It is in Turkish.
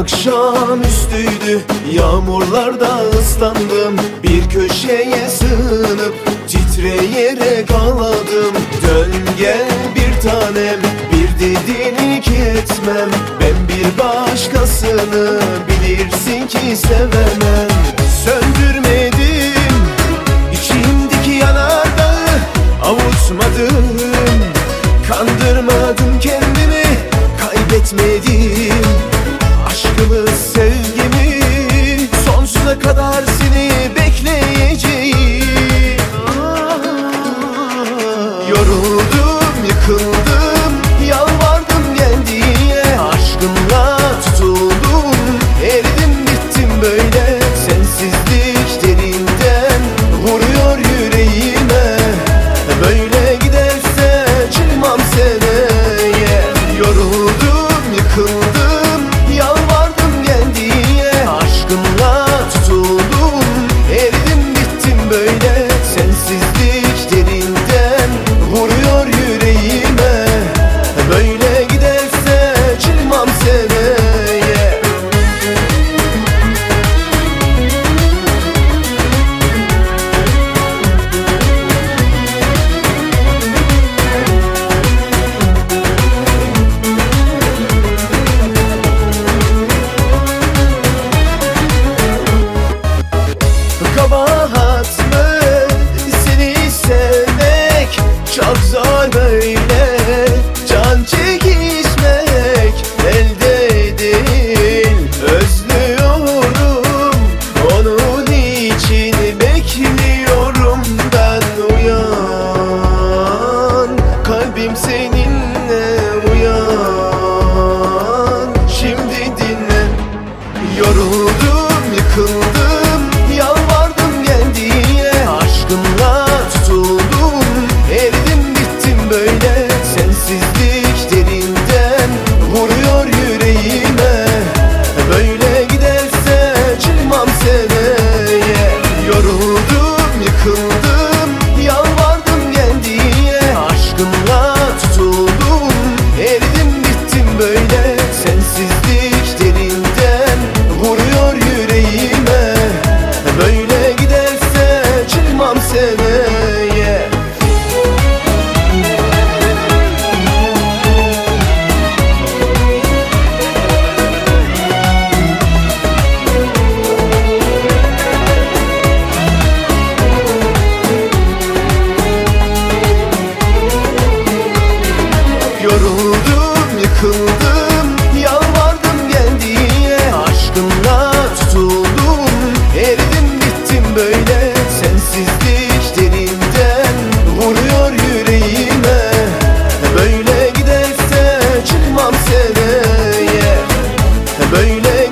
Akşam üstüydü yağmurlarda ıslandım. Bir köşeye sığınıp titreyerek ağladım. Dön gel bir tanem bir dediğini etmem. Ben bir başkasını bilirsin ki sevemem. Söndürmedim içimdeki yanardağı avutmadım. Kandırmadım kendimi kaybetmedim. böyle. Can çekişmek elde değil Özlüyorum onun için Bekliyorum. Ben uyan Kalbim senin söyle.